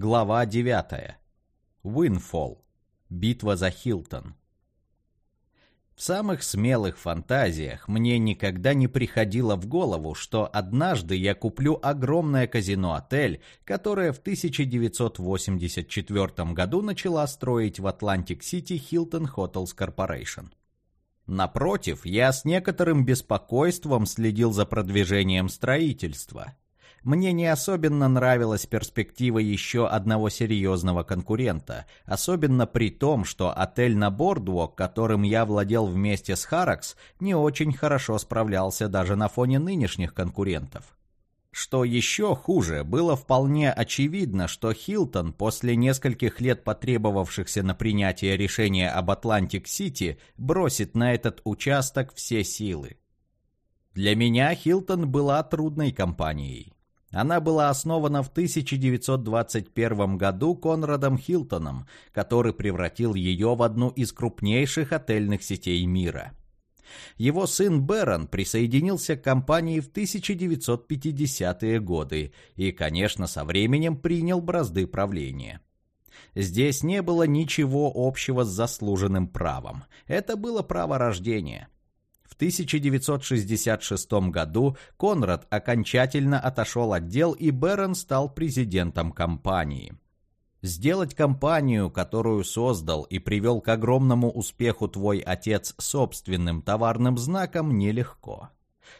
Глава 9. Уинфолл. Битва за Хилтон. В самых смелых фантазиях мне никогда не приходило в голову, что однажды я куплю огромное казино-отель, которое в 1984 году начала строить в Атлантик-Сити Hilton Hotels Corporation. Напротив, я с некоторым беспокойством следил за продвижением строительства – мне не особенно нравилась перспектива еще одного серьезного конкурента, особенно при том, что отель на Бордуок, которым я владел вместе с Harrah's, не очень хорошо справлялся даже на фоне нынешних конкурентов. Что еще хуже, было вполне очевидно, что Хилтон после нескольких лет потребовавшихся на принятие решения об Атлантик-Сити бросит на этот участок все силы. Для меня Хилтон была трудной компанией. Она была основана в 1921 году Конрадом Хилтоном, который превратил ее в одну из крупнейших отельных сетей мира. Его сын Бэрон присоединился к компании в 1950-е годы и, конечно, со временем принял бразды правления. Здесь не было ничего общего с заслуженным правом. Это было право рождения – 1966 году Конрад окончательно отошел от дел и Берн стал президентом компании. Сделать компанию, которую создал и привел к огромному успеху твой отец собственным товарным знаком, нелегко.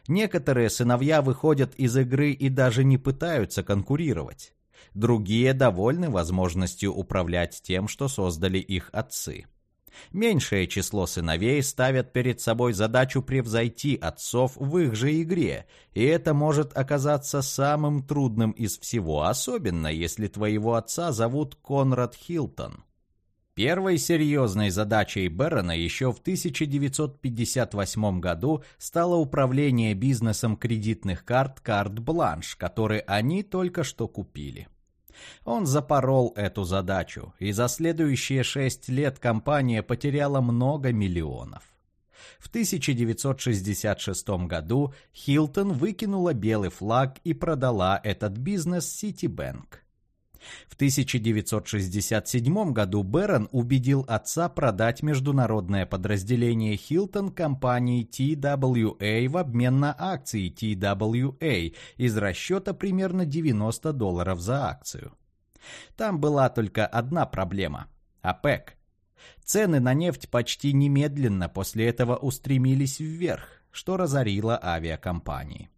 Некоторые сыновья выходят из игры и даже не пытаются конкурировать. Другие довольны возможностью управлять тем, что создали их отцы. Меньшее число сыновей ставят перед собой задачу превзойти отцов в их же игре, и это может оказаться самым трудным из всего, особенно если твоего отца зовут Конрад Хилтон. Первой серьезной задачей Бэрона еще в 1958 году стало управление бизнесом кредитных карт «Карт Бланш», который они только что купили. Он запорол эту задачу, и за следующие шесть лет компания потеряла много миллионов. В 1966 году Хилтон выкинула белый флаг и продала этот бизнес Ситибэнк. В 1967 году Бэрон убедил отца продать международное подразделение Hilton компании TWA в обмен на акции TWA из расчета примерно 90 долларов за акцию. Там была только одна проблема – ОПЕК. Цены на нефть почти немедленно после этого устремились вверх, что разорило авиакомпании.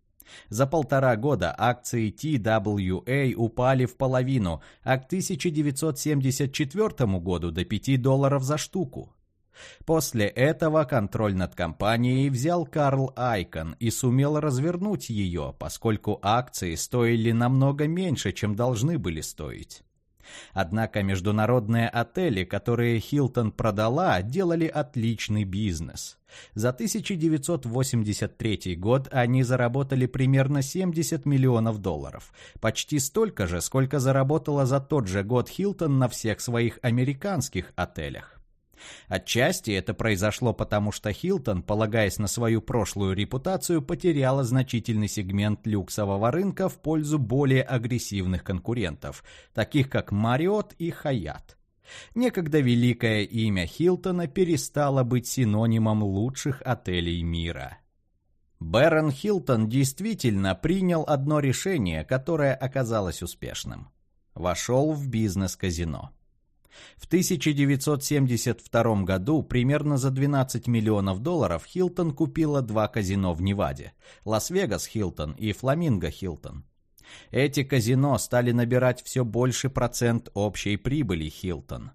За полтора года акции TWA упали в половину, а к 1974 году до 5 долларов за штуку. После этого контроль над компанией взял Карл Айкон и сумел развернуть ее, поскольку акции стоили намного меньше, чем должны были стоить. Однако международные отели, которые Хилтон продала, делали отличный бизнес. За 1983 год они заработали примерно 70 миллионов долларов, почти столько же, сколько заработала за тот же год Хилтон на всех своих американских отелях. Отчасти это произошло потому, что Хилтон, полагаясь на свою прошлую репутацию, потеряла значительный сегмент люксового рынка в пользу более агрессивных конкурентов, таких как Мариот и Hyatt. Некогда великое имя Хилтона перестало быть синонимом лучших отелей мира. Бэрон Хилтон действительно принял одно решение, которое оказалось успешным. Вошел в бизнес-казино. В 1972 году примерно за 12 миллионов долларов Хилтон купила два казино в Неваде – Лас-Вегас Хилтон и Фламинго Хилтон. Эти казино стали набирать все больше процент общей прибыли Хилтон.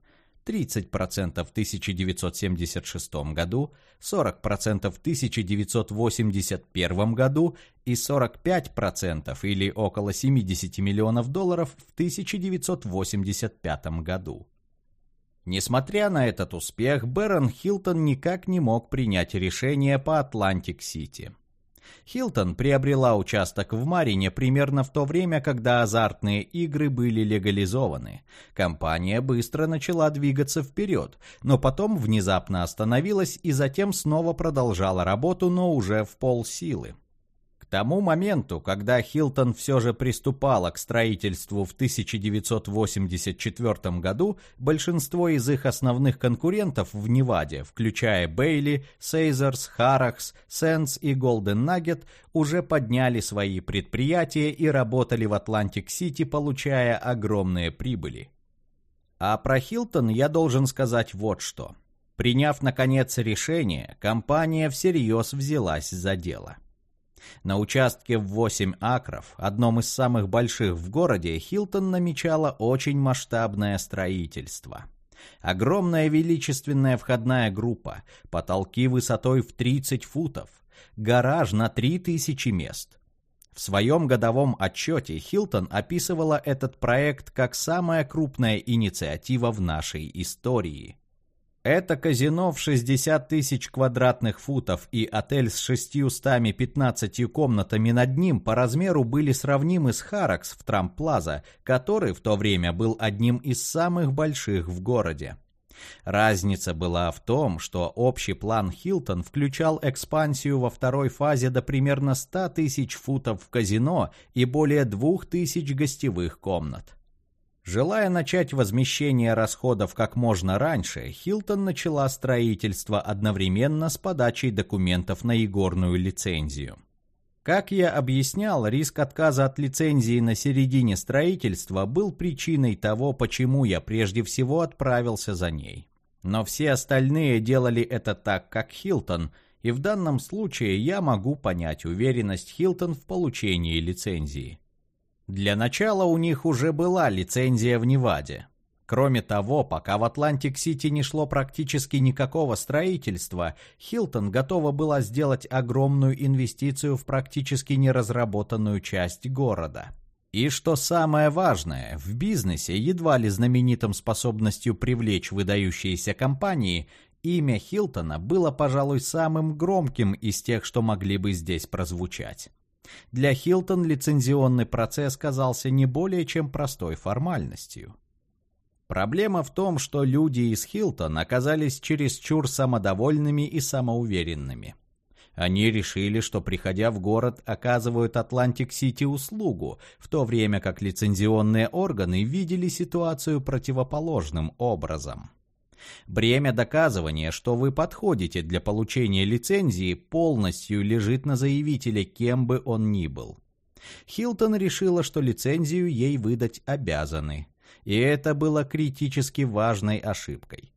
30% в 1976 году, 40% в 1981 году и 45% или около 70 миллионов долларов в 1985 году. Несмотря на этот успех, Бэрон Хилтон никак не мог принять решение по Атлантик-Сити. Хилтон приобрела участок в Марине примерно в то время, когда азартные игры были легализованы. Компания быстро начала двигаться вперед, но потом внезапно остановилась и затем снова продолжала работу, но уже в полсилы тому моменту, когда Хилтон все же приступала к строительству в 1984 году, большинство из их основных конкурентов в Неваде, включая Бейли, Сейзерс, Харакс, Сенс и Голден Наггет, уже подняли свои предприятия и работали в Атлантик-Сити, получая огромные прибыли. А про Хилтон я должен сказать вот что. Приняв, наконец, решение, компания всерьез взялась за дело. На участке в 8 акров, одном из самых больших в городе, Хилтон намечала очень масштабное строительство. Огромная величественная входная группа, потолки высотой в 30 футов, гараж на 3000 мест. В своем годовом отчете Хилтон описывала этот проект как самая крупная инициатива в нашей истории – это казино в 60 тысяч квадратных футов и отель с 615 комнатами над ним по размеру были сравнимы с Харакс в Трамп-Плаза, который в то время был одним из самых больших в городе. Разница была в том, что общий план Хилтон включал экспансию во второй фазе до примерно 100 тысяч футов в казино и более 2000 гостевых комнат. Желая начать возмещение расходов как можно раньше, Хилтон начала строительство одновременно с подачей документов на игорную лицензию. Как я объяснял, риск отказа от лицензии на середине строительства был причиной того, почему я прежде всего отправился за ней. Но все остальные делали это так, как Хилтон, и в данном случае я могу понять уверенность Хилтон в получении лицензии. Для начала у них уже была лицензия в Неваде. Кроме того, пока в Атлантик-Сити не шло практически никакого строительства, Хилтон готова была сделать огромную инвестицию в практически неразработанную часть города. И что самое важное, в бизнесе, едва ли знаменитым способностью привлечь выдающиеся компании, имя Хилтона было, пожалуй, самым громким из тех, что могли бы здесь прозвучать. Для Хилтон лицензионный процесс казался не более чем простой формальностью. Проблема в том, что люди из Хилтон оказались чересчур самодовольными и самоуверенными. Они решили, что приходя в город, оказывают Атлантик-Сити услугу, в то время как лицензионные органы видели ситуацию противоположным образом. Бремя доказывания, что вы подходите для получения лицензии, полностью лежит на заявителе, кем бы он ни был. Хилтон решила, что лицензию ей выдать обязаны. И это было критически важной ошибкой.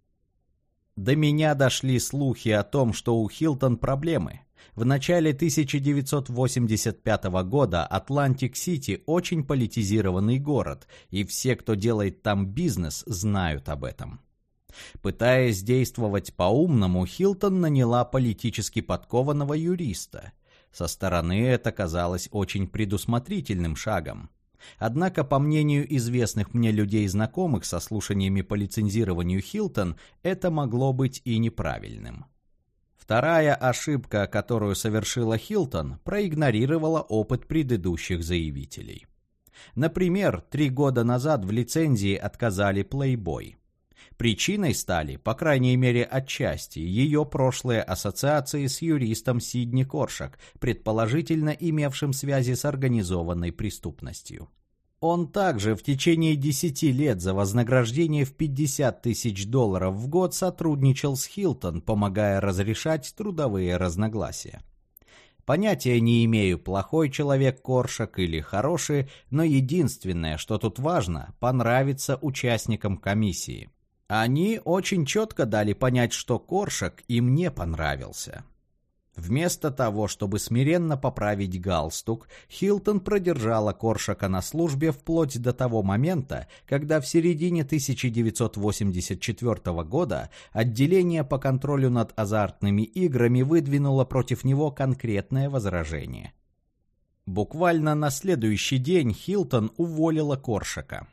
До меня дошли слухи о том, что у Хилтон проблемы. В начале 1985 года Атлантик-Сити очень политизированный город, и все, кто делает там бизнес, знают об этом. Пытаясь действовать по-умному, Хилтон наняла политически подкованного юриста. Со стороны это казалось очень предусмотрительным шагом. Однако, по мнению известных мне людей знакомых со слушаниями по лицензированию Хилтон, это могло быть и неправильным. Вторая ошибка, которую совершила Хилтон, проигнорировала опыт предыдущих заявителей. Например, три года назад в лицензии отказали Playboy. Причиной стали, по крайней мере отчасти, ее прошлые ассоциации с юристом Сидни Коршак, предположительно имевшим связи с организованной преступностью. Он также в течение 10 лет за вознаграждение в 50 тысяч долларов в год сотрудничал с Хилтон, помогая разрешать трудовые разногласия. Понятия не имею, плохой человек Коршак или хороший, но единственное, что тут важно, понравится участникам комиссии. Они очень четко дали понять, что Коршак им не понравился. Вместо того, чтобы смиренно поправить галстук, Хилтон продержала Коршака на службе вплоть до того момента, когда в середине 1984 года отделение по контролю над азартными играми выдвинуло против него конкретное возражение. Буквально на следующий день Хилтон уволила Коршака.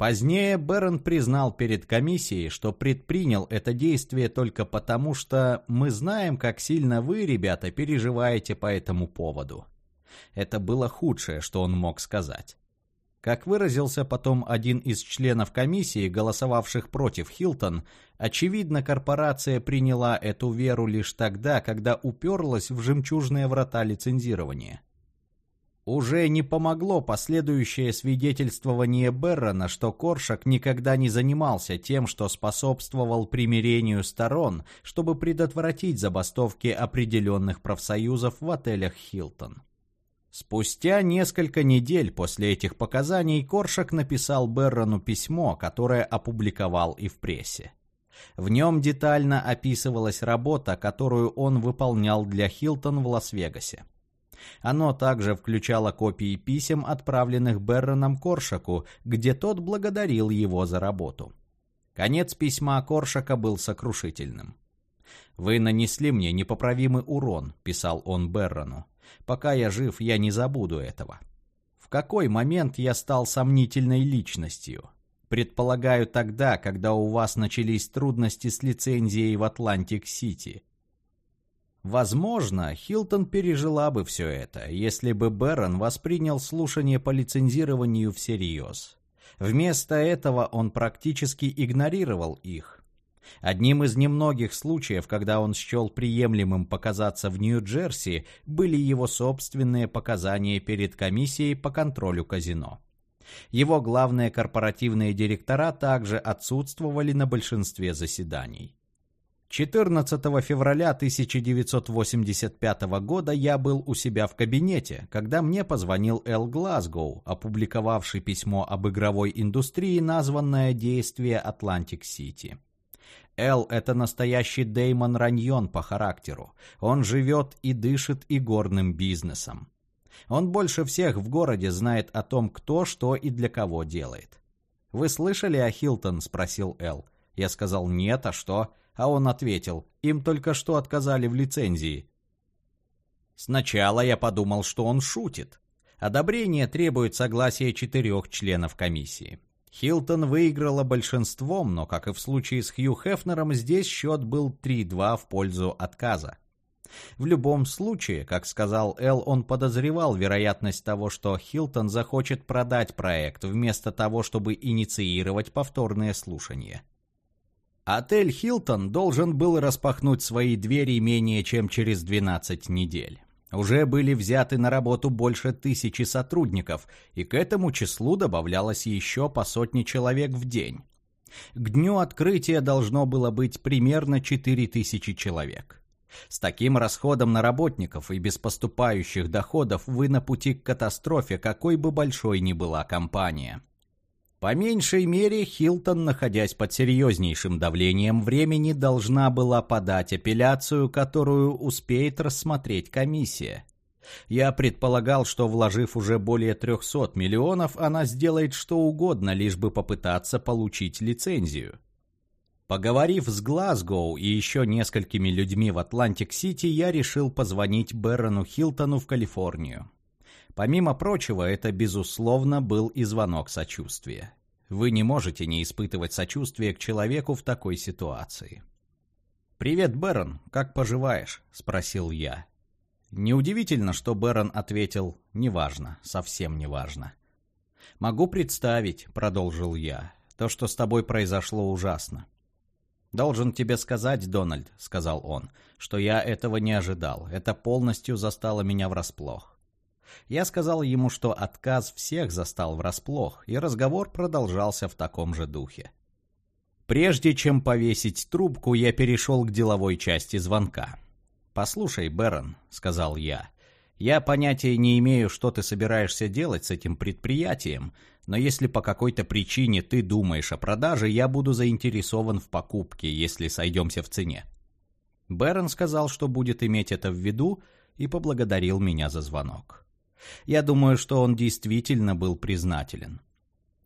Позднее Бэрон признал перед комиссией, что предпринял это действие только потому, что мы знаем, как сильно вы, ребята, переживаете по этому поводу. Это было худшее, что он мог сказать. Как выразился потом один из членов комиссии, голосовавших против Хилтон, очевидно, корпорация приняла эту веру лишь тогда, когда уперлась в жемчужные врата лицензирования. Уже не помогло последующее свидетельствование Беррона, что Коршак никогда не занимался тем, что способствовал примирению сторон, чтобы предотвратить забастовки определенных профсоюзов в отелях «Хилтон». Спустя несколько недель после этих показаний Коршак написал Беррону письмо, которое опубликовал и в прессе. В нем детально описывалась работа, которую он выполнял для Хилтон в Лас-Вегасе. Оно также включало копии писем, отправленных Берроном Коршаку, где тот благодарил его за работу. Конец письма Коршака был сокрушительным. «Вы нанесли мне непоправимый урон», — писал он Беррону. «Пока я жив, я не забуду этого». В какой момент я стал сомнительной личностью? Предполагаю, тогда, когда у вас начались трудности с лицензией в Атлантик-Сити. Возможно, Хилтон пережила бы все это, если бы Бэрон воспринял слушание по лицензированию всерьез. Вместо этого он практически игнорировал их. Одним из немногих случаев, когда он счел приемлемым показаться в Нью-Джерси, были его собственные показания перед комиссией по контролю казино. Его главные корпоративные директора также отсутствовали на большинстве заседаний. 14 февраля 1985 года я был у себя в кабинете, когда мне позвонил Эл Глазгоу, опубликовавший письмо об игровой индустрии, названное «Действие Атлантик-Сити». Эл – это настоящий Деймон Раньон по характеру. Он живет и дышит игорным бизнесом. Он больше всех в городе знает о том, кто, что и для кого делает. «Вы слышали о Хилтон?» – спросил Эл. Я сказал «нет, а что?» А он ответил, им только что отказали в лицензии. Сначала я подумал, что он шутит. Одобрение требует согласия четырех членов комиссии. Хилтон выиграла большинством, но, как и в случае с Хью Хефнером, здесь счет был 3-2 в пользу отказа. В любом случае, как сказал Эл, он подозревал вероятность того, что Хилтон захочет продать проект, вместо того, чтобы инициировать повторное слушание. Отель «Хилтон» должен был распахнуть свои двери менее чем через 12 недель. Уже были взяты на работу больше тысячи сотрудников, и к этому числу добавлялось еще по сотне человек в день. К дню открытия должно было быть примерно 4000 человек. С таким расходом на работников и без поступающих доходов вы на пути к катастрофе, какой бы большой ни была компания. По меньшей мере, Хилтон, находясь под серьезнейшим давлением времени, должна была подать апелляцию, которую успеет рассмотреть комиссия. Я предполагал, что вложив уже более 300 миллионов, она сделает что угодно, лишь бы попытаться получить лицензию. Поговорив с Глазгоу и еще несколькими людьми в Атлантик-Сити, я решил позвонить Бэррону Хилтону в Калифорнию. Помимо прочего, это, безусловно, был и звонок сочувствия. Вы не можете не испытывать сочувствия к человеку в такой ситуации. «Привет, Бэрон, как поживаешь?» – спросил я. Неудивительно, что Бэрон ответил «неважно, совсем неважно». «Могу представить», – продолжил я, – «то, что с тобой произошло ужасно». «Должен тебе сказать, Дональд», — сказал он, — «что я этого не ожидал. Это полностью застало меня врасплох. Я сказал ему, что отказ всех застал врасплох, и разговор продолжался в таком же духе. Прежде чем повесить трубку, я перешел к деловой части звонка. «Послушай, Бэрон», — сказал я, — «я понятия не имею, что ты собираешься делать с этим предприятием, но если по какой-то причине ты думаешь о продаже, я буду заинтересован в покупке, если сойдемся в цене». Бэрон сказал, что будет иметь это в виду, и поблагодарил меня за звонок. Я думаю, что он действительно был признателен.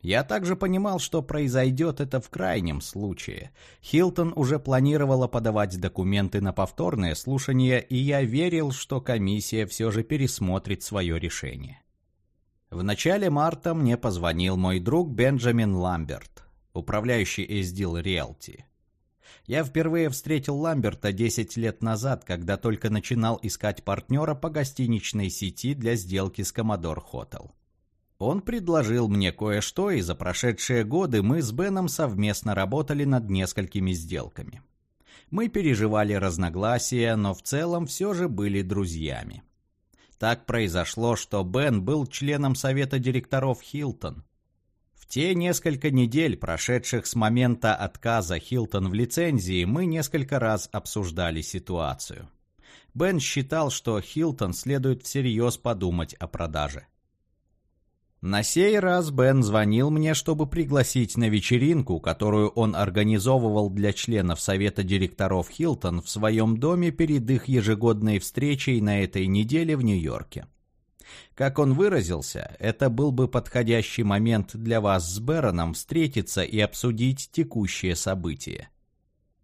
Я также понимал, что произойдет это в крайнем случае. Хилтон уже планировала подавать документы на повторное слушание, и я верил, что комиссия все же пересмотрит свое решение. В начале марта мне позвонил мой друг Бенджамин Ламберт, управляющий Эздил Риэлти. Я впервые встретил Ламберта 10 лет назад, когда только начинал искать партнера по гостиничной сети для сделки с Commodore Hotel. Он предложил мне кое-что, и за прошедшие годы мы с Беном совместно работали над несколькими сделками. Мы переживали разногласия, но в целом все же были друзьями. Так произошло, что Бен был членом совета директоров Хилтон. Те несколько недель, прошедших с момента отказа Хилтон в лицензии, мы несколько раз обсуждали ситуацию. Бен считал, что Хилтон следует всерьез подумать о продаже. На сей раз Бен звонил мне, чтобы пригласить на вечеринку, которую он организовывал для членов совета директоров Хилтон в своем доме перед их ежегодной встречей на этой неделе в Нью-Йорке. Как он выразился, это был бы подходящий момент для вас с Бероном встретиться и обсудить текущие события.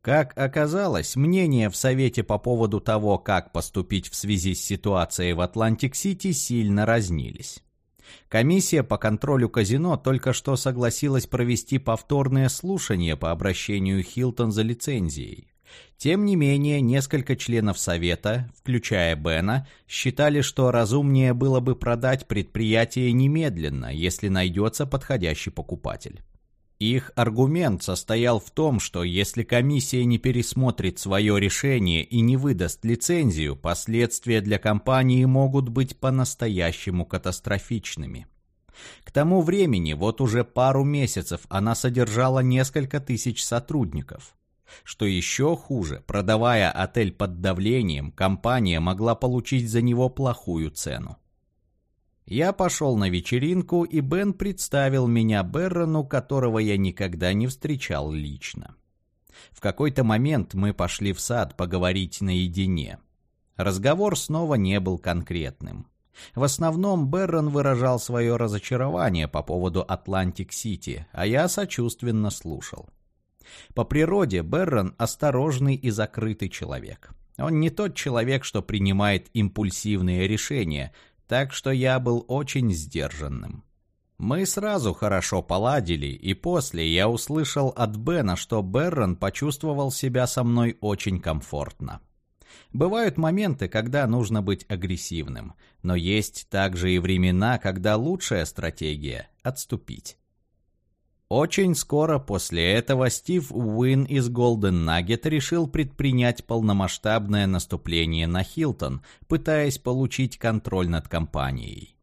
Как оказалось, мнения в Совете по поводу того, как поступить в связи с ситуацией в Атлантик-Сити, сильно разнились. Комиссия по контролю казино только что согласилась провести повторное слушание по обращению Хилтон за лицензией. Тем не менее, несколько членов Совета, включая Бена, считали, что разумнее было бы продать предприятие немедленно, если найдется подходящий покупатель. Их аргумент состоял в том, что если комиссия не пересмотрит свое решение и не выдаст лицензию, последствия для компании могут быть по-настоящему катастрофичными. К тому времени, вот уже пару месяцев, она содержала несколько тысяч сотрудников. Что еще хуже, продавая отель под давлением, компания могла получить за него плохую цену. Я пошел на вечеринку, и Бен представил меня Беррону, которого я никогда не встречал лично. В какой-то момент мы пошли в сад поговорить наедине. Разговор снова не был конкретным. В основном Беррон выражал свое разочарование по поводу Атлантик-Сити, а я сочувственно слушал. По природе Беррон осторожный и закрытый человек. Он не тот человек, что принимает импульсивные решения, так что я был очень сдержанным. Мы сразу хорошо поладили, и после я услышал от Бена, что Беррон почувствовал себя со мной очень комфортно. Бывают моменты, когда нужно быть агрессивным, но есть также и времена, когда лучшая стратегия – отступить. Очень скоро после этого Стив Уин из Golden Nugget решил предпринять полномасштабное наступление на Хилтон, пытаясь получить контроль над компанией.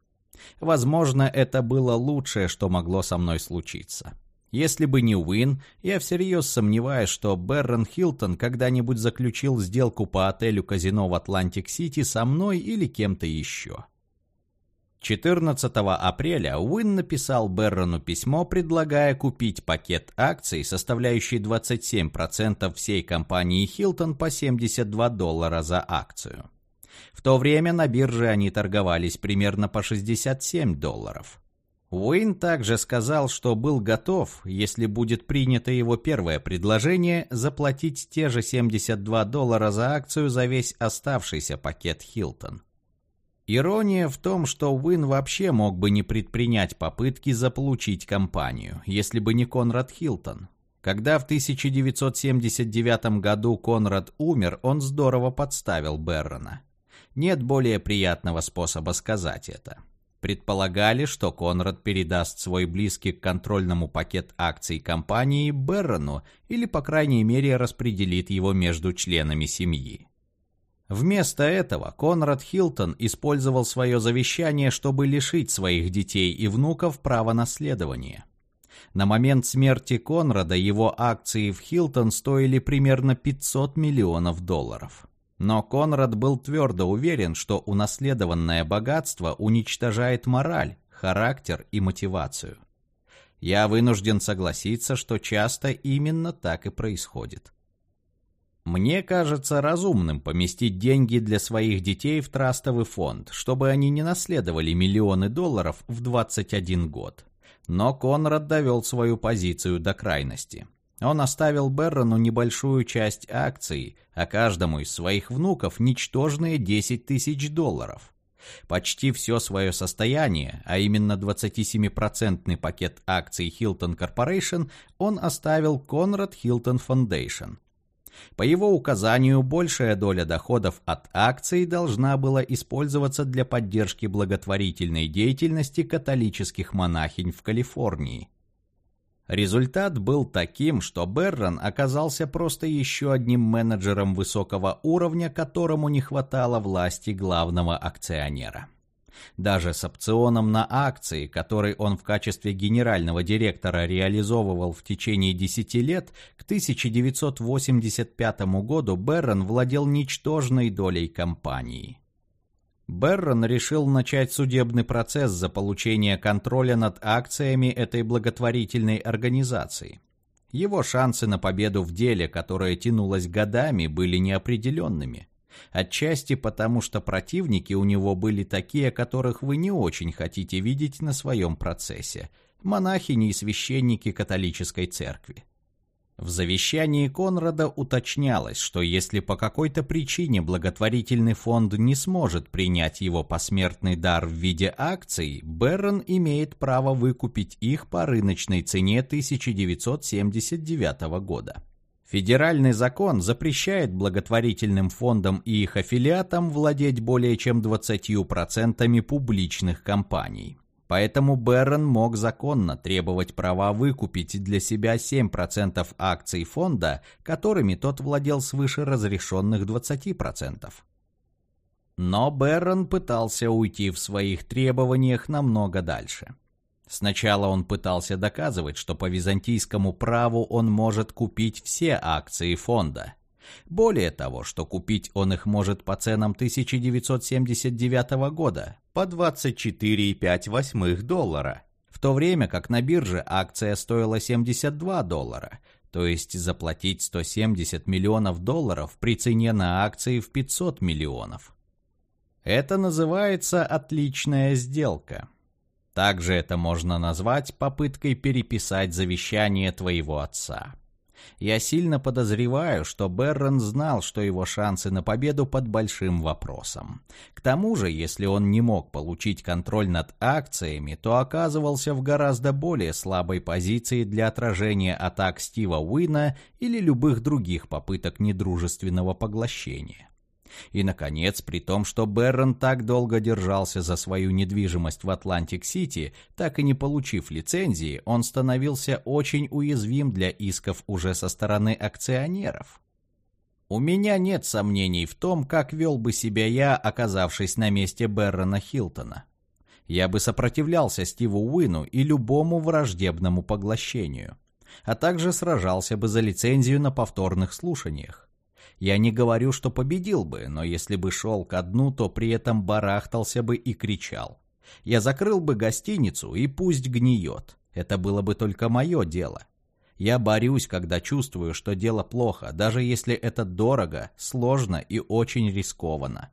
Возможно, это было лучшее, что могло со мной случиться. Если бы не Уин, я всерьез сомневаюсь, что Беррон Хилтон когда-нибудь заключил сделку по отелю-казино в Атлантик-Сити со мной или кем-то еще. 14 апреля Уин написал Беррону письмо, предлагая купить пакет акций, составляющий 27% всей компании Хилтон по 72 доллара за акцию. В то время на бирже они торговались примерно по 67 долларов. Уин также сказал, что был готов, если будет принято его первое предложение, заплатить те же 72 доллара за акцию за весь оставшийся пакет Хилтон. Ирония в том, что Уин вообще мог бы не предпринять попытки заполучить компанию, если бы не Конрад Хилтон. Когда в 1979 году Конрад умер, он здорово подставил Беррона. Нет более приятного способа сказать это. Предполагали, что Конрад передаст свой близкий к контрольному пакет акций компании Беррону или, по крайней мере, распределит его между членами семьи. Вместо этого Конрад Хилтон использовал свое завещание, чтобы лишить своих детей и внуков права наследования. На момент смерти Конрада его акции в Хилтон стоили примерно 500 миллионов долларов. Но Конрад был твердо уверен, что унаследованное богатство уничтожает мораль, характер и мотивацию. Я вынужден согласиться, что часто именно так и происходит. Мне кажется разумным поместить деньги для своих детей в трастовый фонд, чтобы они не наследовали миллионы долларов в 21 год. Но Конрад довел свою позицию до крайности. Он оставил Беррону небольшую часть акций, а каждому из своих внуков ничтожные 10 тысяч долларов. Почти все свое состояние, а именно 27% пакет акций Hilton Corporation, он оставил Conrad Hilton Foundation – по его указанию, большая доля доходов от акций должна была использоваться для поддержки благотворительной деятельности католических монахинь в Калифорнии. Результат был таким, что Беррон оказался просто еще одним менеджером высокого уровня, которому не хватало власти главного акционера. Даже с опционом на акции, который он в качестве генерального директора реализовывал в течение 10 лет, к 1985 году Беррон владел ничтожной долей компании. Беррон решил начать судебный процесс за получение контроля над акциями этой благотворительной организации. Его шансы на победу в деле, которое тянулось годами, были неопределенными. Отчасти потому, что противники у него были такие, которых вы не очень хотите видеть на своем процессе – монахини и священники католической церкви. В завещании Конрада уточнялось, что если по какой-то причине благотворительный фонд не сможет принять его посмертный дар в виде акций, Беррон имеет право выкупить их по рыночной цене 1979 года. Федеральный закон запрещает благотворительным фондам и их аффилиатам владеть более чем 20% публичных компаний. Поэтому Беррон мог законно требовать права выкупить для себя 7% акций фонда, которыми тот владел свыше разрешенных 20%. Но Беррон пытался уйти в своих требованиях намного дальше. Сначала он пытался доказывать, что по византийскому праву он может купить все акции фонда. Более того, что купить он их может по ценам 1979 года, по 24,5 доллара, в то время как на бирже акция стоила 72 доллара, то есть заплатить 170 миллионов долларов при цене на акции в 500 миллионов. Это называется отличная сделка. Также это можно назвать попыткой переписать завещание твоего отца. Я сильно подозреваю, что Беррон знал, что его шансы на победу под большим вопросом. К тому же, если он не мог получить контроль над акциями, то оказывался в гораздо более слабой позиции для отражения атак Стива Уина или любых других попыток недружественного поглощения. И, наконец, при том, что Беррон так долго держался за свою недвижимость в Атлантик-Сити, так и не получив лицензии, он становился очень уязвим для исков уже со стороны акционеров. У меня нет сомнений в том, как вел бы себя я, оказавшись на месте Беррона Хилтона. Я бы сопротивлялся Стиву Уину и любому враждебному поглощению, а также сражался бы за лицензию на повторных слушаниях. Я не говорю, что победил бы, но если бы шел ко дну, то при этом барахтался бы и кричал. Я закрыл бы гостиницу и пусть гниет. Это было бы только мое дело. Я борюсь, когда чувствую, что дело плохо, даже если это дорого, сложно и очень рискованно.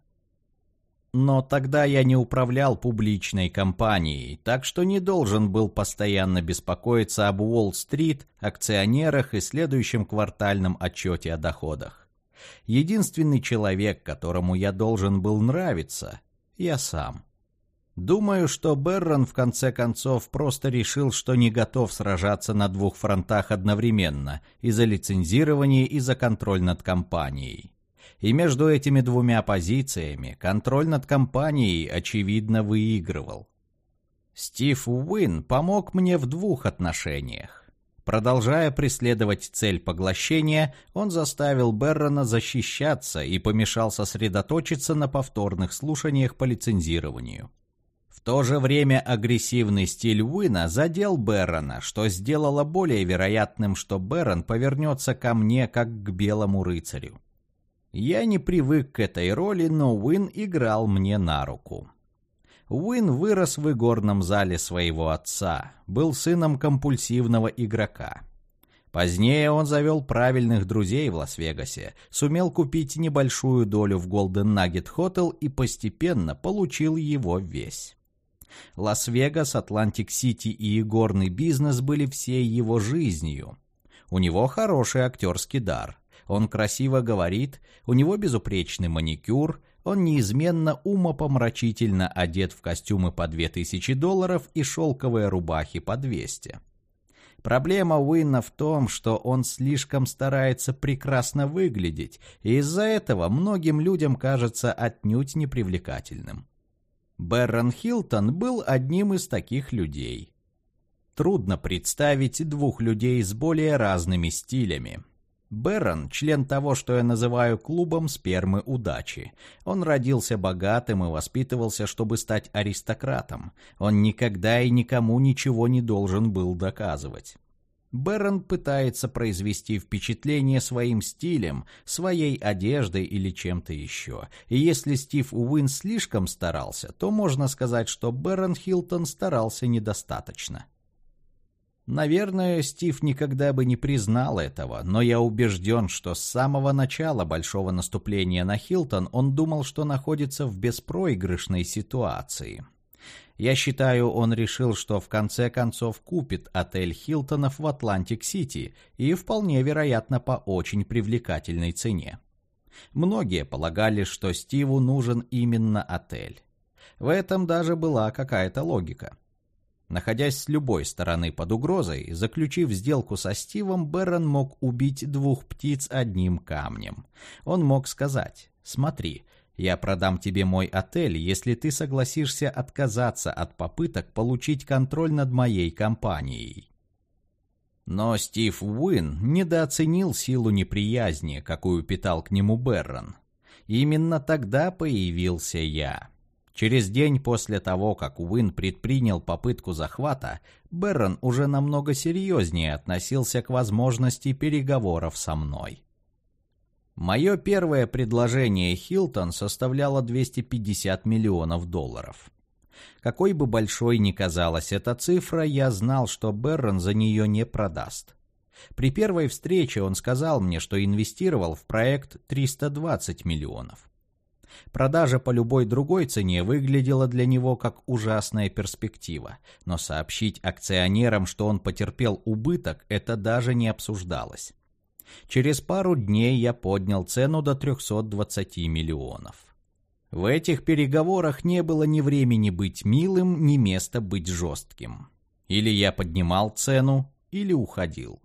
Но тогда я не управлял публичной компанией, так что не должен был постоянно беспокоиться об Уолл-стрит, акционерах и следующем квартальном отчете о доходах. Единственный человек, которому я должен был нравиться, я сам. Думаю, что Беррон в конце концов просто решил, что не готов сражаться на двух фронтах одновременно, и за лицензирование, и за контроль над компанией. И между этими двумя позициями контроль над компанией, очевидно, выигрывал. Стив Уин помог мне в двух отношениях. Продолжая преследовать цель поглощения, он заставил Беррона защищаться и помешал сосредоточиться на повторных слушаниях по лицензированию. В то же время агрессивный стиль Уина задел Беррона, что сделало более вероятным, что Беррон повернется ко мне как к белому рыцарю. Я не привык к этой роли, но Уин играл мне на руку. Уин вырос в игорном зале своего отца, был сыном компульсивного игрока. Позднее он завел правильных друзей в Лас-Вегасе, сумел купить небольшую долю в Golden Nugget Hotel и постепенно получил его весь. Лас-Вегас, Атлантик-Сити и игорный бизнес были всей его жизнью. У него хороший актерский дар. Он красиво говорит, у него безупречный маникюр, он неизменно умопомрачительно одет в костюмы по 2000 долларов и шелковые рубахи по 200. Проблема Уинна в том, что он слишком старается прекрасно выглядеть, и из-за этого многим людям кажется отнюдь непривлекательным. Беррон Хилтон был одним из таких людей. Трудно представить двух людей с более разными стилями. Бэрон – член того, что я называю клубом спермы удачи. Он родился богатым и воспитывался, чтобы стать аристократом. Он никогда и никому ничего не должен был доказывать. Бэрон пытается произвести впечатление своим стилем, своей одеждой или чем-то еще. И если Стив Уин слишком старался, то можно сказать, что Бэрон Хилтон старался недостаточно. Наверное, Стив никогда бы не признал этого, но я убежден, что с самого начала большого наступления на Хилтон он думал, что находится в беспроигрышной ситуации. Я считаю, он решил, что в конце концов купит отель Хилтонов в Атлантик-Сити и вполне вероятно по очень привлекательной цене. Многие полагали, что Стиву нужен именно отель. В этом даже была какая-то логика. Находясь с любой стороны под угрозой, заключив сделку со Стивом, Бэрон мог убить двух птиц одним камнем. Он мог сказать «Смотри, я продам тебе мой отель, если ты согласишься отказаться от попыток получить контроль над моей компанией». Но Стив Уин недооценил силу неприязни, какую питал к нему Беррон. Именно тогда появился я. Через день после того, как Уин предпринял попытку захвата, Беррон уже намного серьезнее относился к возможности переговоров со мной. Мое первое предложение Хилтон составляло 250 миллионов долларов. Какой бы большой ни казалась эта цифра, я знал, что Беррон за нее не продаст. При первой встрече он сказал мне, что инвестировал в проект 320 миллионов. Продажа по любой другой цене выглядела для него как ужасная перспектива, но сообщить акционерам, что он потерпел убыток, это даже не обсуждалось. Через пару дней я поднял цену до 320 миллионов. В этих переговорах не было ни времени быть милым, ни места быть жестким. Или я поднимал цену, или уходил.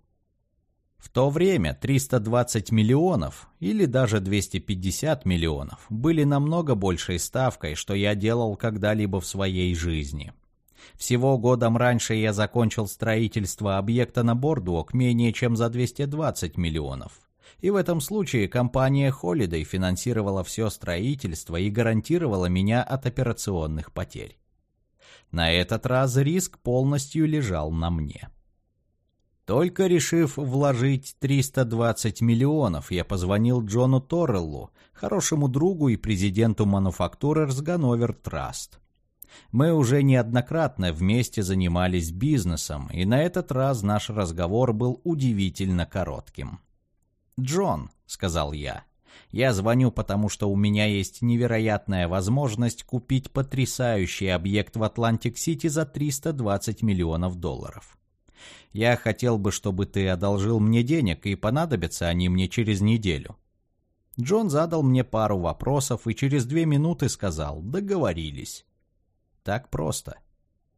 В то время 320 миллионов или даже 250 миллионов были намного большей ставкой, что я делал когда-либо в своей жизни. Всего годом раньше я закончил строительство объекта на Бордуок менее чем за 220 миллионов. И в этом случае компания Holiday финансировала все строительство и гарантировала меня от операционных потерь. На этот раз риск полностью лежал на мне. Только решив вложить 320 миллионов, я позвонил Джону Торреллу, хорошему другу и президенту Manufacturers Hanover Trust. Мы уже неоднократно вместе занимались бизнесом, и на этот раз наш разговор был удивительно коротким. «Джон», — сказал я, — «я звоню, потому что у меня есть невероятная возможность купить потрясающий объект в Атлантик-Сити за 320 миллионов долларов. Я хотел бы, чтобы ты одолжил мне денег, и понадобятся они мне через неделю». Джон задал мне пару вопросов и через две минуты сказал «договорились». Так просто.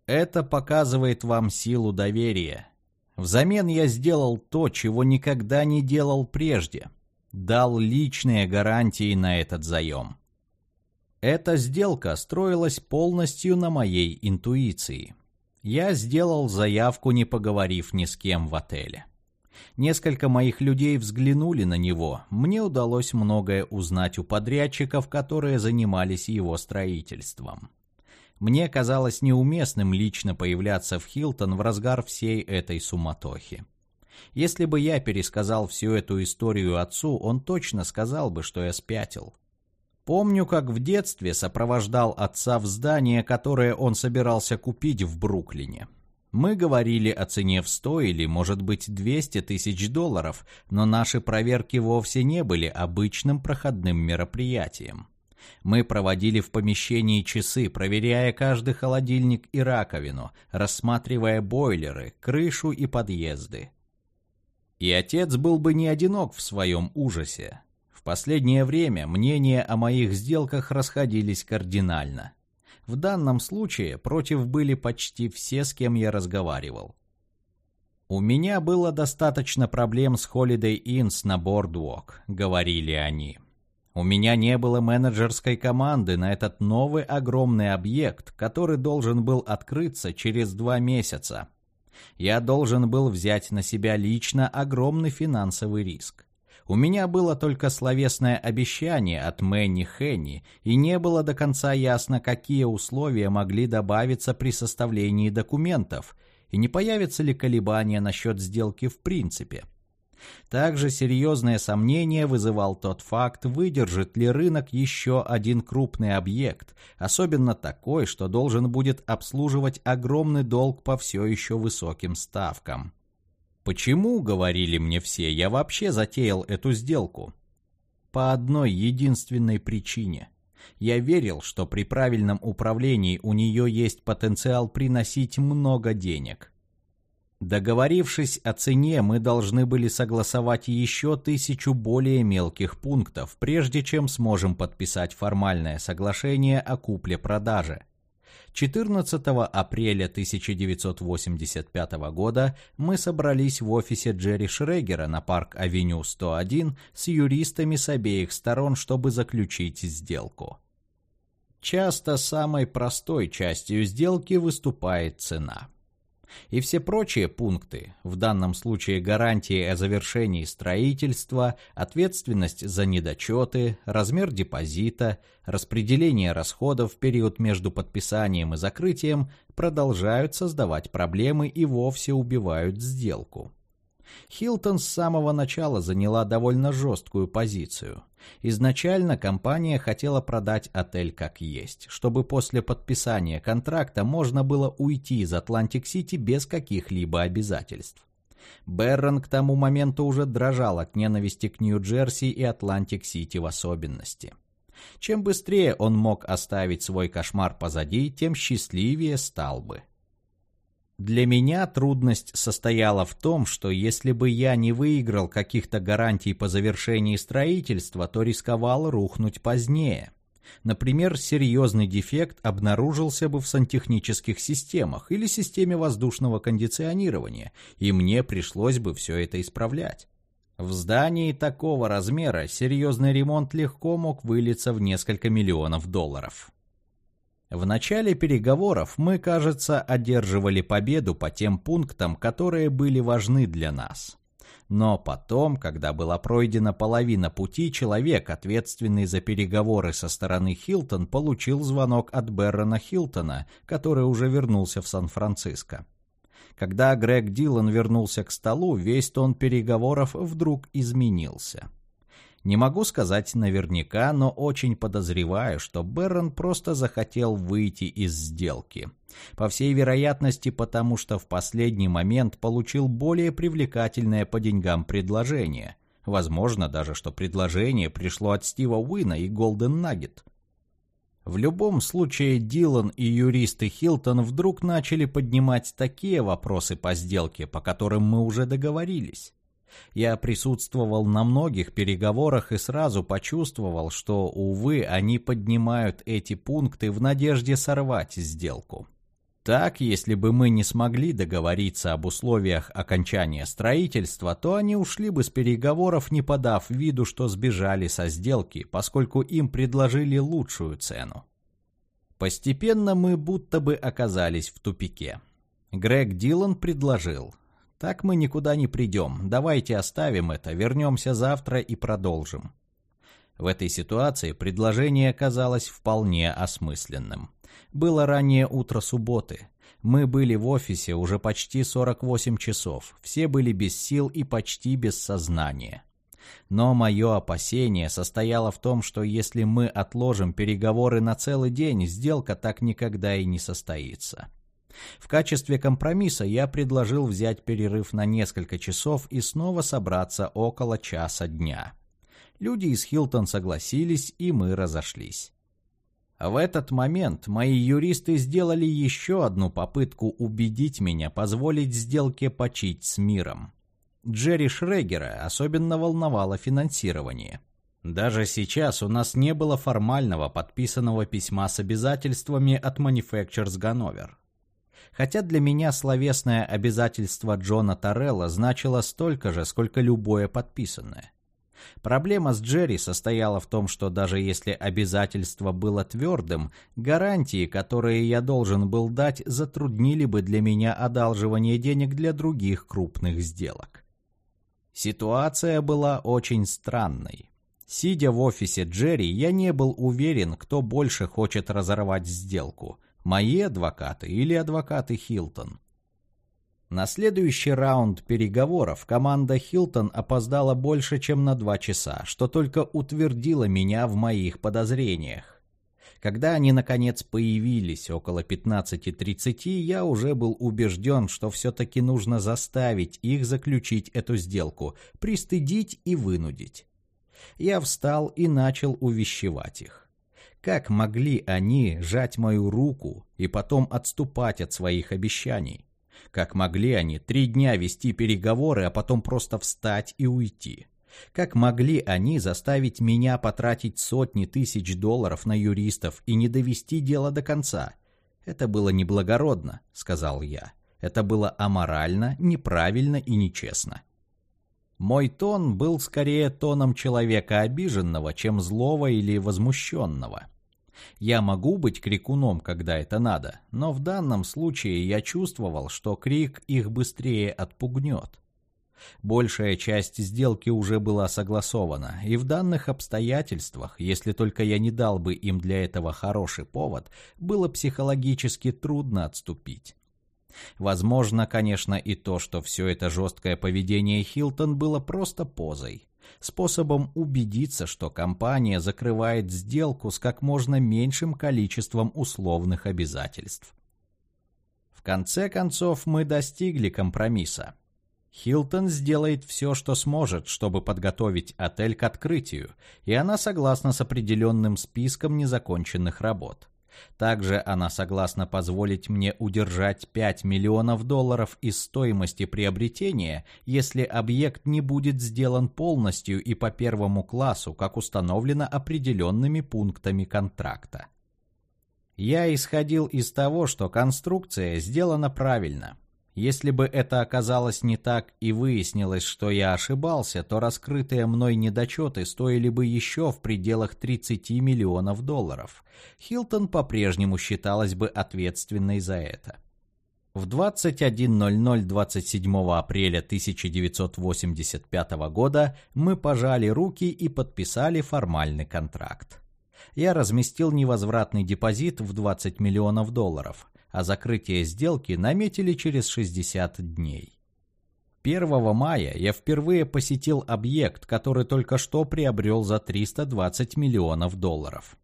Это показывает вам силу доверия. Взамен я сделал то, чего никогда не делал прежде. Дал личные гарантии на этот заем. Эта сделка строилась полностью на моей интуиции. Я сделал заявку, не поговорив ни с кем в отеле. Несколько моих людей взглянули на него. Мне удалось многое узнать у подрядчиков, которые занимались его строительством. Мне казалось неуместным лично появляться в Хилтон в разгар всей этой суматохи. Если бы я пересказал всю эту историю отцу, он точно сказал бы, что я спятил. Помню, как в детстве сопровождал отца в здание, которое он собирался купить в Бруклине. Мы говорили о цене в 100 или, может быть, 200 тысяч долларов, но наши проверки вовсе не были обычным проходным мероприятием. Мы проводили в помещении часы, проверяя каждый холодильник и раковину, рассматривая бойлеры, крышу и подъезды. И отец был бы не одинок в своем ужасе. Последнее время мнения о моих сделках расходились кардинально. В данном случае против были почти все, с кем я разговаривал. «У меня было достаточно проблем с Holiday Inns на Boardwalk», — говорили они. «У меня не было менеджерской команды на этот новый огромный объект, который должен был открыться через два месяца. Я должен был взять на себя лично огромный финансовый риск. У меня было только словесное обещание от Мэнни Хенни, и не было до конца ясно, какие условия могли добавиться при составлении документов, и не появятся ли колебания насчет сделки в принципе. Также серьезное сомнение вызывал тот факт, выдержит ли рынок еще один крупный объект, особенно такой, что должен будет обслуживать огромный долг по все еще высоким ставкам. Почему, говорили мне все, я вообще затеял эту сделку? По одной единственной причине. Я верил, что при правильном управлении у нее есть потенциал приносить много денег. Договорившись о цене, мы должны были согласовать еще тысячу более мелких пунктов, прежде чем сможем подписать формальное соглашение о купле-продаже. 14 апреля 1985 года мы собрались в офисе Джерри Шрегера на Парк-авеню 101 с юристами с обеих сторон, чтобы заключить сделку. Часто самой простой частью сделки выступает цена и все прочие пункты, в данном случае гарантии о завершении строительства, ответственность за недочеты, размер депозита, распределение расходов в период между подписанием и закрытием, продолжают создавать проблемы и вовсе убивают сделку. Хилтон с самого начала заняла довольно жесткую позицию. Изначально компания хотела продать отель как есть, чтобы после подписания контракта можно было уйти из Атлантик-Сити без каких-либо обязательств. Бэррон к тому моменту уже дрожал от ненависти к Нью-Джерси и Атлантик-Сити в особенности. Чем быстрее он мог оставить свой кошмар позади, тем счастливее стал бы. Для меня трудность состояла в том, что если бы я не выиграл каких-то гарантий по завершении строительства, то рисковал рухнуть позднее. Например, серьезный дефект обнаружился бы в сантехнических системах или системе воздушного кондиционирования, и мне пришлось бы все это исправлять. В здании такого размера серьезный ремонт легко мог вылиться в несколько миллионов долларов. В начале переговоров мы, кажется, одерживали победу по тем пунктам, которые были важны для нас. Но потом, когда была пройдена половина пути, человек, ответственный за переговоры со стороны Хилтон, получил звонок от Беррона Хилтона, который уже вернулся в Сан-Франциско. Когда Грег Дилан вернулся к столу, весь тон переговоров вдруг изменился. Не могу сказать наверняка, но очень подозреваю, что Беррон просто захотел выйти из сделки. По всей вероятности, потому что в последний момент получил более привлекательное по деньгам предложение. Возможно даже, что предложение пришло от Стива Уина и Голден Наггет. В любом случае, Дилан и юристы Хилтон вдруг начали поднимать такие вопросы по сделке, по которым мы уже договорились. Я присутствовал на многих переговорах и сразу почувствовал, что, увы, они поднимают эти пункты в надежде сорвать сделку. Так, если бы мы не смогли договориться об условиях окончания строительства, то они ушли бы с переговоров, не подав виду, что сбежали со сделки, поскольку им предложили лучшую цену. Постепенно мы будто бы оказались в тупике. Грег Дилан предложил так мы никуда не придем. Давайте оставим это, вернемся завтра и продолжим. В этой ситуации предложение казалось вполне осмысленным. Было раннее утро субботы. Мы были в офисе уже почти 48 часов. Все были без сил и почти без сознания. Но мое опасение состояло в том, что если мы отложим переговоры на целый день, сделка так никогда и не состоится. В качестве компромисса я предложил взять перерыв на несколько часов и снова собраться около часа дня. Люди из Хилтон согласились, и мы разошлись. В этот момент мои юристы сделали еще одну попытку убедить меня позволить сделке почить с миром. Джерри Шрегера особенно волновало финансирование. Даже сейчас у нас не было формального подписанного письма с обязательствами от Manufacturers Ганновер хотя для меня словесное обязательство Джона Торелла значило столько же, сколько любое подписанное. Проблема с Джерри состояла в том, что даже если обязательство было твердым, гарантии, которые я должен был дать, затруднили бы для меня одалживание денег для других крупных сделок. Ситуация была очень странной. Сидя в офисе Джерри, я не был уверен, кто больше хочет разорвать сделку – мои адвокаты или адвокаты Хилтон. На следующий раунд переговоров команда Хилтон опоздала больше, чем на два часа, что только утвердило меня в моих подозрениях. Когда они, наконец, появились около 15.30, я уже был убежден, что все-таки нужно заставить их заключить эту сделку, пристыдить и вынудить. Я встал и начал увещевать их. Как могли они жать мою руку и потом отступать от своих обещаний? Как могли они три дня вести переговоры, а потом просто встать и уйти? Как могли они заставить меня потратить сотни тысяч долларов на юристов и не довести дело до конца? Это было неблагородно, сказал я. Это было аморально, неправильно и нечестно. Мой тон был скорее тоном человека обиженного, чем злого или возмущенного. Я могу быть крикуном, когда это надо, но в данном случае я чувствовал, что крик их быстрее отпугнет. Большая часть сделки уже была согласована, и в данных обстоятельствах, если только я не дал бы им для этого хороший повод, было психологически трудно отступить. Возможно, конечно, и то, что все это жесткое поведение Хилтон было просто позой способом убедиться, что компания закрывает сделку с как можно меньшим количеством условных обязательств. В конце концов, мы достигли компромисса. Хилтон сделает все, что сможет, чтобы подготовить отель к открытию, и она согласна с определенным списком незаконченных работ. Также она согласна позволить мне удержать 5 миллионов долларов из стоимости приобретения, если объект не будет сделан полностью и по первому классу, как установлено определенными пунктами контракта. Я исходил из того, что конструкция сделана правильно – если бы это оказалось не так и выяснилось, что я ошибался, то раскрытые мной недочеты стоили бы еще в пределах 30 миллионов долларов. Хилтон по-прежнему считалась бы ответственной за это. В 21.00 27 апреля 1985 года мы пожали руки и подписали формальный контракт. Я разместил невозвратный депозит в 20 миллионов долларов, а закрытие сделки наметили через 60 дней. 1 мая я впервые посетил объект, который только что приобрел за 320 миллионов долларов.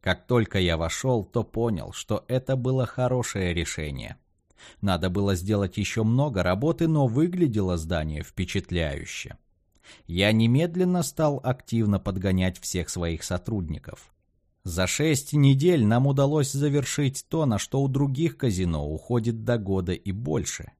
Как только я вошел, то понял, что это было хорошее решение. Надо было сделать еще много работы, но выглядело здание впечатляюще. Я немедленно стал активно подгонять всех своих сотрудников. За шесть недель нам удалось завершить то, на что у других казино уходит до года и больше.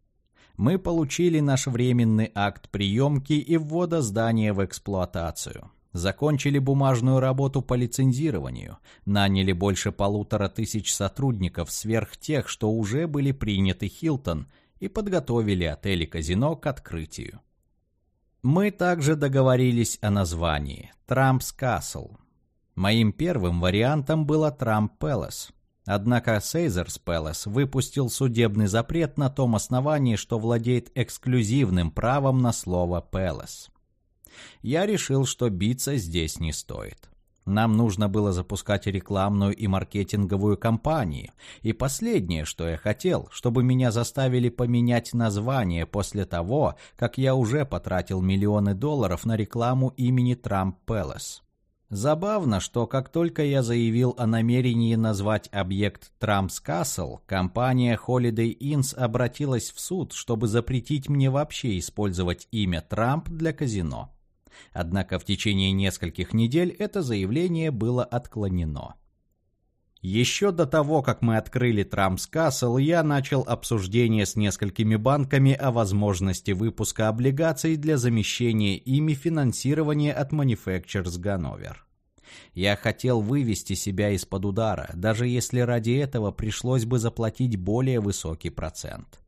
Мы получили наш временный акт приемки и ввода здания в эксплуатацию. Закончили бумажную работу по лицензированию, наняли больше полутора тысяч сотрудников сверх тех, что уже были приняты Хилтон, и подготовили отель и казино к открытию. Мы также договорились о названии «Трампс Касл», Моим первым вариантом было Трамп Пэлас. Однако Сейзерс Пэлас выпустил судебный запрет на том основании, что владеет эксклюзивным правом на слово Пэлас. Я решил, что биться здесь не стоит. Нам нужно было запускать рекламную и маркетинговую кампанию. И последнее, что я хотел, чтобы меня заставили поменять название после того, как я уже потратил миллионы долларов на рекламу имени Трамп Пэлас. Забавно, что как только я заявил о намерении назвать объект Трампс Касл, компания Holiday Inns обратилась в суд, чтобы запретить мне вообще использовать имя Трамп для казино. Однако в течение нескольких недель это заявление было отклонено. Еще до того, как мы открыли Трампс Касл, я начал обсуждение с несколькими банками о возможности выпуска облигаций для замещения ими финансирования от Manufacturers Ганновер. Я хотел вывести себя из-под удара, даже если ради этого пришлось бы заплатить более высокий процент.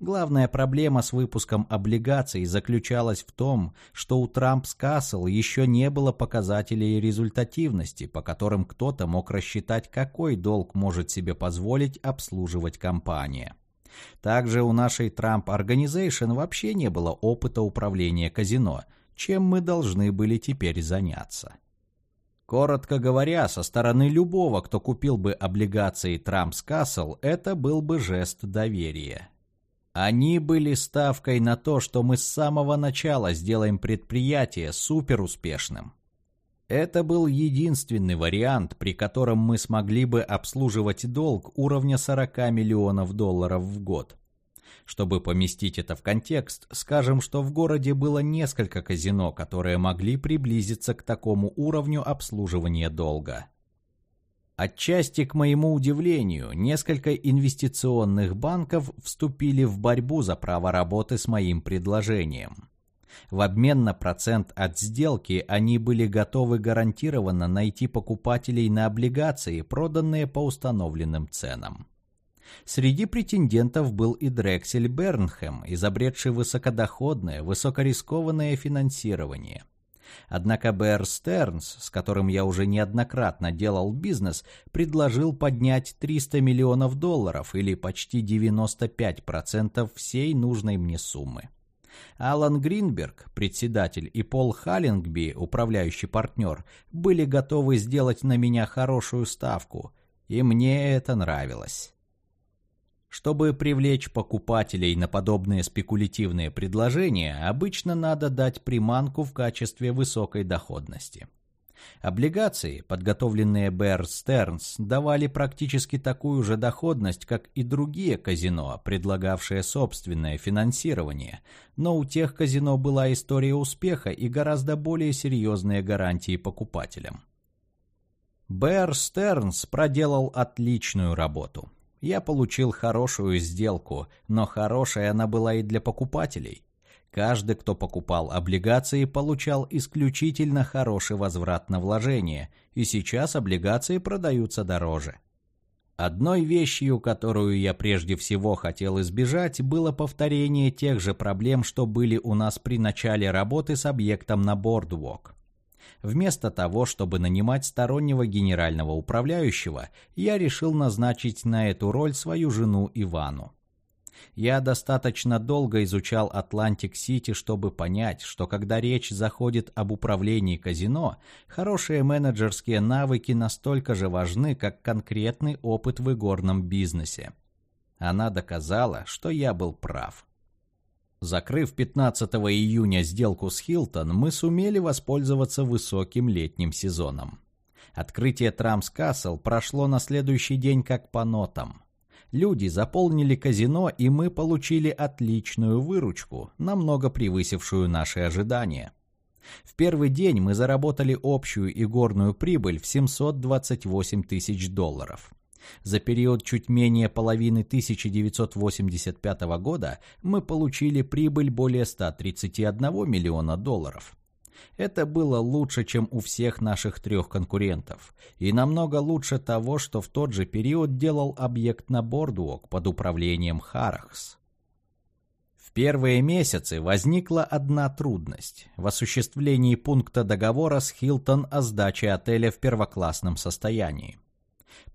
Главная проблема с выпуском облигаций заключалась в том, что у Трампс Касл еще не было показателей результативности, по которым кто-то мог рассчитать, какой долг может себе позволить обслуживать компания. Также у нашей Trump Organization вообще не было опыта управления казино, чем мы должны были теперь заняться. Коротко говоря, со стороны любого, кто купил бы облигации Трампс Касл, это был бы жест доверия. Они были ставкой на то, что мы с самого начала сделаем предприятие суперуспешным. Это был единственный вариант, при котором мы смогли бы обслуживать долг уровня 40 миллионов долларов в год. Чтобы поместить это в контекст, скажем, что в городе было несколько казино, которые могли приблизиться к такому уровню обслуживания долга. Отчасти, к моему удивлению, несколько инвестиционных банков вступили в борьбу за право работы с моим предложением. В обмен на процент от сделки они были готовы гарантированно найти покупателей на облигации, проданные по установленным ценам. Среди претендентов был и Дрексель Бернхэм, изобретший высокодоходное, высокорискованное финансирование – Однако Бэр Стернс, с которым я уже неоднократно делал бизнес, предложил поднять 300 миллионов долларов или почти 95% всей нужной мне суммы. Алан Гринберг, председатель, и Пол Халлингби, управляющий партнер, были готовы сделать на меня хорошую ставку, и мне это нравилось. Чтобы привлечь покупателей на подобные спекулятивные предложения, обычно надо дать приманку в качестве высокой доходности. Облигации, подготовленные Bear Stearns, давали практически такую же доходность, как и другие казино, предлагавшие собственное финансирование, но у тех казино была история успеха и гораздо более серьезные гарантии покупателям. Bear Stearns проделал отличную работу. Я получил хорошую сделку, но хорошая она была и для покупателей. Каждый, кто покупал облигации, получал исключительно хороший возврат на вложение, и сейчас облигации продаются дороже. Одной вещью, которую я прежде всего хотел избежать, было повторение тех же проблем, что были у нас при начале работы с объектом на Boardwalk. Вместо того, чтобы нанимать стороннего генерального управляющего, я решил назначить на эту роль свою жену Ивану. Я достаточно долго изучал Атлантик-Сити, чтобы понять, что когда речь заходит об управлении казино, хорошие менеджерские навыки настолько же важны, как конкретный опыт в игорном бизнесе. Она доказала, что я был прав. Закрыв 15 июня сделку с Хилтон, мы сумели воспользоваться высоким летним сезоном. Открытие Трамс Касл прошло на следующий день как по нотам. Люди заполнили казино, и мы получили отличную выручку, намного превысившую наши ожидания. В первый день мы заработали общую игорную прибыль в 728 тысяч долларов. За период чуть менее половины 1985 года мы получили прибыль более 131 миллиона долларов. Это было лучше, чем у всех наших трех конкурентов, и намного лучше того, что в тот же период делал объект на Бордуок под управлением Харахс. В первые месяцы возникла одна трудность – в осуществлении пункта договора с Хилтон о сдаче отеля в первоклассном состоянии.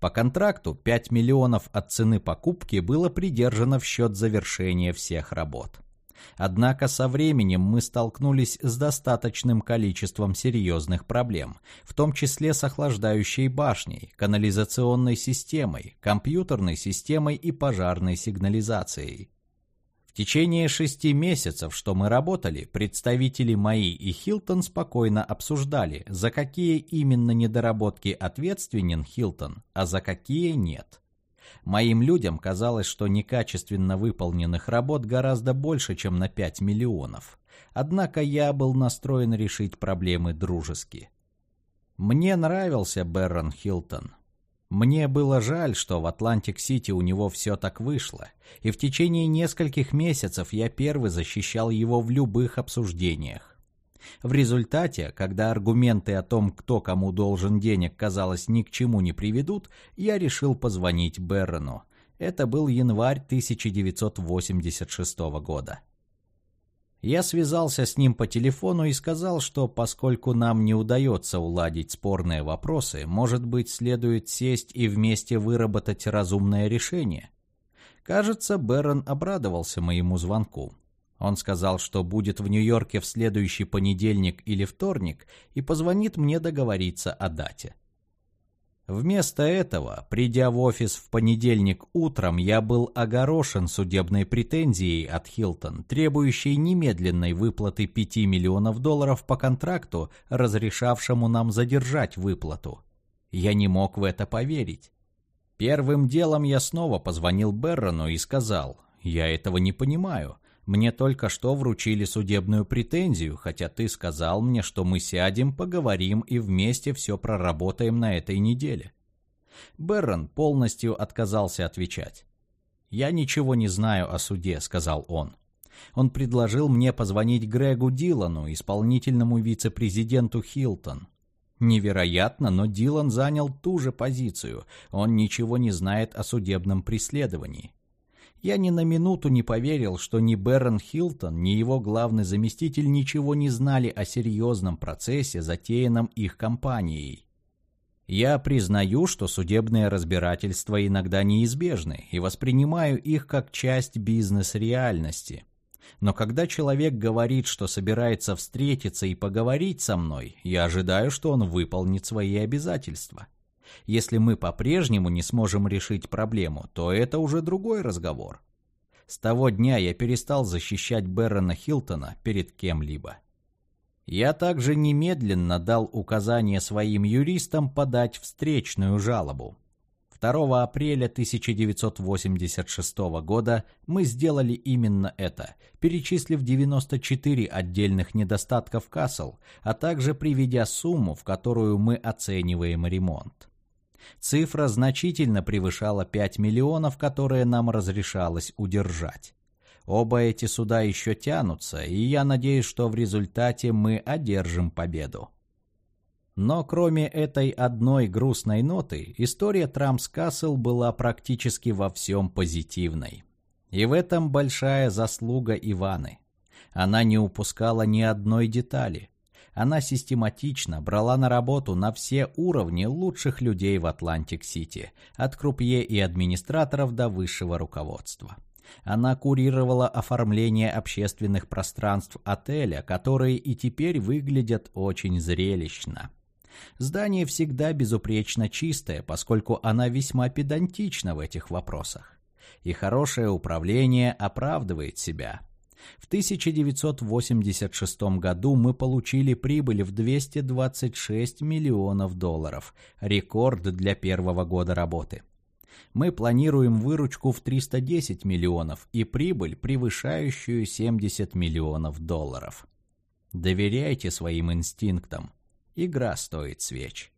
По контракту 5 миллионов от цены покупки было придержано в счет завершения всех работ. Однако со временем мы столкнулись с достаточным количеством серьезных проблем, в том числе с охлаждающей башней, канализационной системой, компьютерной системой и пожарной сигнализацией. В течение шести месяцев, что мы работали, представители мои и Хилтон спокойно обсуждали, за какие именно недоработки ответственен Хилтон, а за какие нет. Моим людям казалось, что некачественно выполненных работ гораздо больше, чем на 5 миллионов. Однако я был настроен решить проблемы дружески. Мне нравился Бэррон Хилтон. Мне было жаль, что в Атлантик-Сити у него все так вышло, и в течение нескольких месяцев я первый защищал его в любых обсуждениях. В результате, когда аргументы о том, кто кому должен денег, казалось, ни к чему не приведут, я решил позвонить Беррону. Это был январь 1986 года. Я связался с ним по телефону и сказал, что поскольку нам не удается уладить спорные вопросы, может быть, следует сесть и вместе выработать разумное решение. Кажется, Бэрон обрадовался моему звонку. Он сказал, что будет в Нью-Йорке в следующий понедельник или вторник и позвонит мне договориться о дате. Вместо этого, придя в офис в понедельник утром, я был огорошен судебной претензией от Хилтон, требующей немедленной выплаты 5 миллионов долларов по контракту, разрешавшему нам задержать выплату. Я не мог в это поверить. Первым делом я снова позвонил Беррону и сказал, «Я этого не понимаю. Мне только что вручили судебную претензию, хотя ты сказал мне, что мы сядем, поговорим и вместе все проработаем на этой неделе. Беррон полностью отказался отвечать. «Я ничего не знаю о суде», — сказал он. Он предложил мне позвонить Грегу Дилану, исполнительному вице-президенту Хилтон. Невероятно, но Дилан занял ту же позицию. Он ничего не знает о судебном преследовании. Я ни на минуту не поверил, что ни Бэрон Хилтон, ни его главный заместитель ничего не знали о серьезном процессе, затеянном их компанией. Я признаю, что судебные разбирательства иногда неизбежны, и воспринимаю их как часть бизнес-реальности. Но когда человек говорит, что собирается встретиться и поговорить со мной, я ожидаю, что он выполнит свои обязательства. Если мы по-прежнему не сможем решить проблему, то это уже другой разговор. С того дня я перестал защищать Бэрона Хилтона перед кем-либо. Я также немедленно дал указание своим юристам подать встречную жалобу. 2 апреля 1986 года мы сделали именно это, перечислив 94 отдельных недостатков Касл, а также приведя сумму, в которую мы оцениваем ремонт. Цифра значительно превышала 5 миллионов, которые нам разрешалось удержать. Оба эти суда еще тянутся, и я надеюсь, что в результате мы одержим победу. Но кроме этой одной грустной ноты, история Трамс Касл была практически во всем позитивной. И в этом большая заслуга Иваны. Она не упускала ни одной детали. Она систематично брала на работу на все уровни лучших людей в Атлантик-Сити, от крупье и администраторов до высшего руководства. Она курировала оформление общественных пространств отеля, которые и теперь выглядят очень зрелищно. Здание всегда безупречно чистое, поскольку она весьма педантична в этих вопросах. И хорошее управление оправдывает себя – в 1986 году мы получили прибыль в 226 миллионов долларов, рекорд для первого года работы. Мы планируем выручку в 310 миллионов и прибыль, превышающую 70 миллионов долларов. Доверяйте своим инстинктам. Игра стоит свеч.